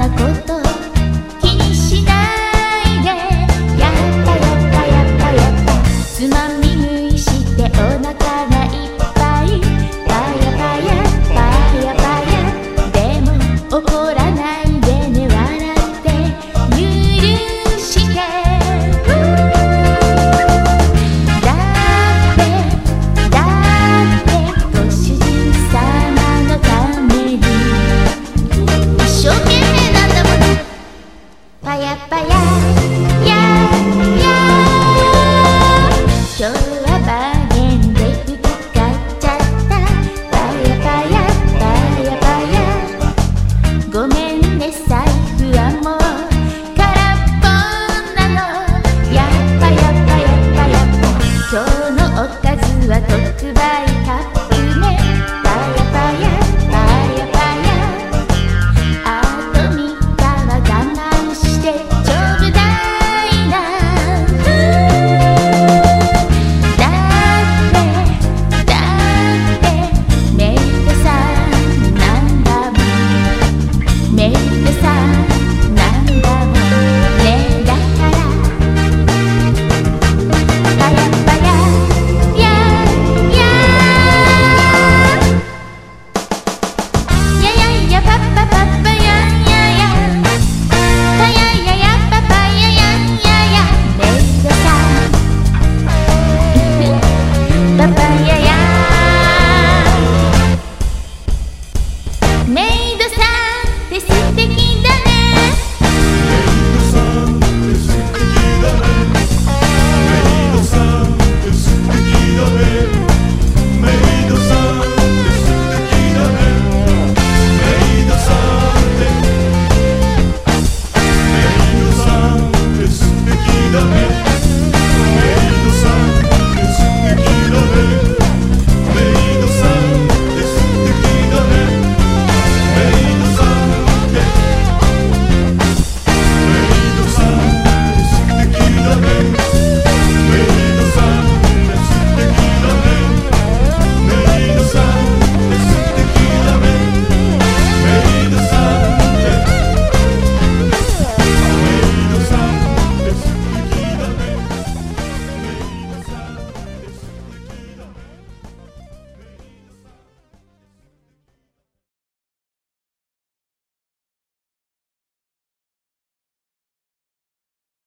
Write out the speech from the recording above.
i'm a